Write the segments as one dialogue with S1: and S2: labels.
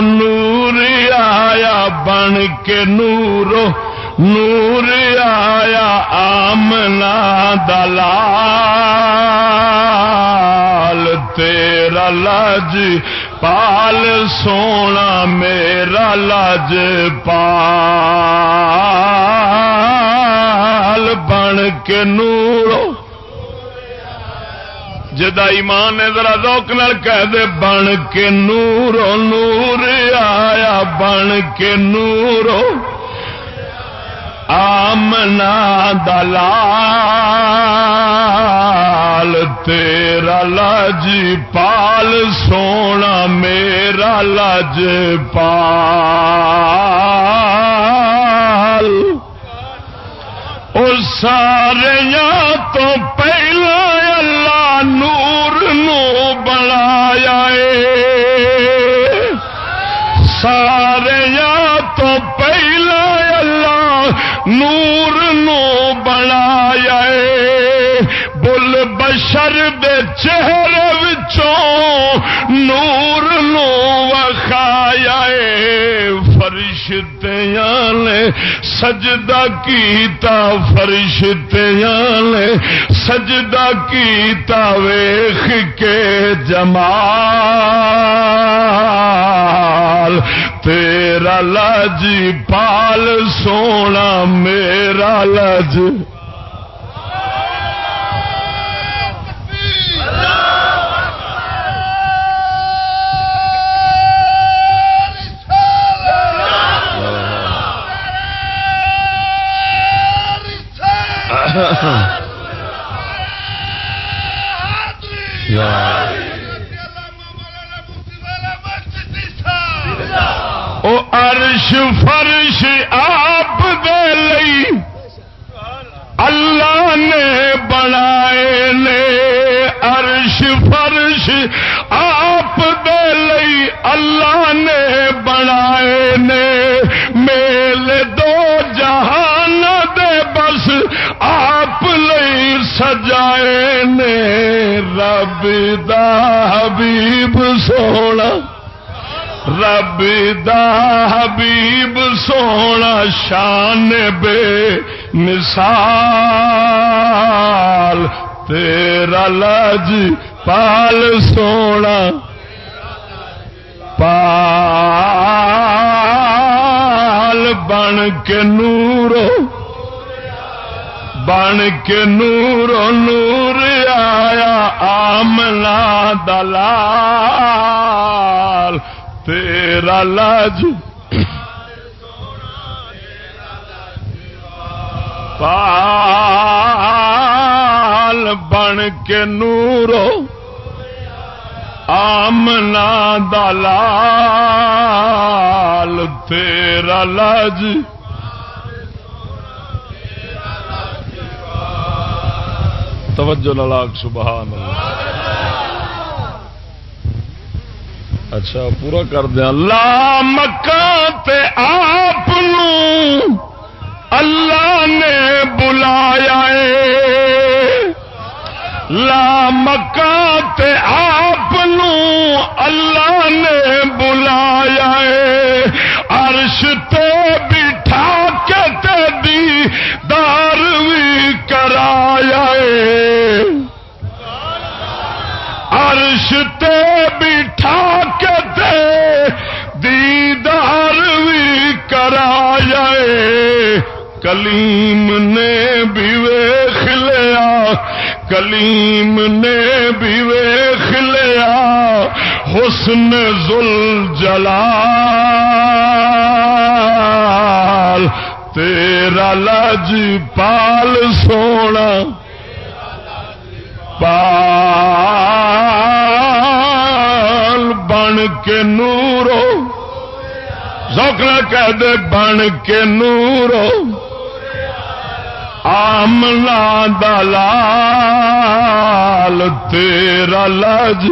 S1: نور آیا بن کے نورو، نور آیا آمنا دلال، تیرا لج پال، سونا میرا لج پال، بن کے نورو۔ جدا ایمان نے ذرا روک نال کہہ دے، بن کے نورو، نور آیا، بن کے نورو۔ آمنا دلال، تیرا لج پال، سونا میرا لج پال۔ سارے تو پہلا بشر دے چہرے وچوں نور نو وخایا فرشتیاں نے، سجدہ کیتا فرشتیاں نے، سجدہ کیتا ویخ کے جمال، تیرا لج پال سونا، میرا لج او عرش فرش آپ دے نے رب دا حبیب سونا، رب دا حبیب سونا شان بے مثال، تیرا لج پال سونا، پال بن کے نورو بن کے نورو نور آیا آمنا دلال، تیرا لج پال بن کے نورو آمنا دلال، تیرا لج توجہ نلاک سبحان اللہ۔ اچھا پورا کر دیا لا مکان تے آپ اللہ نے بلایا لا مکان رشتے بٹھا کے تے دیدار بھی کرایا کلیم نے بھی ویخ لیا، کلیم نے بھی ویخ لیا، حسن زل جلال تیرا لج پال سونا پال کے نورو سوکھنا کہہ دے بن کے نورو۔ آمنا دلال، تیرا لج۔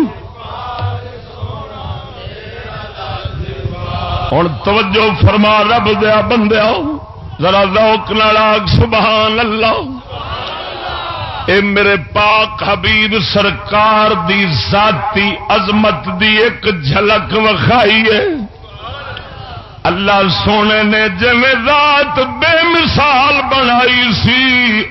S1: ہوں توجہ فرما رب دیا بندیا ذرا روک ناگ سبحان اللہ۔ اے میرے پاک حبیب سرکار دی ذاتی عظمت دی ایک جھلک وکھائی ہے۔ اللہ سونے نے جی ذات بے مثال بنائی سی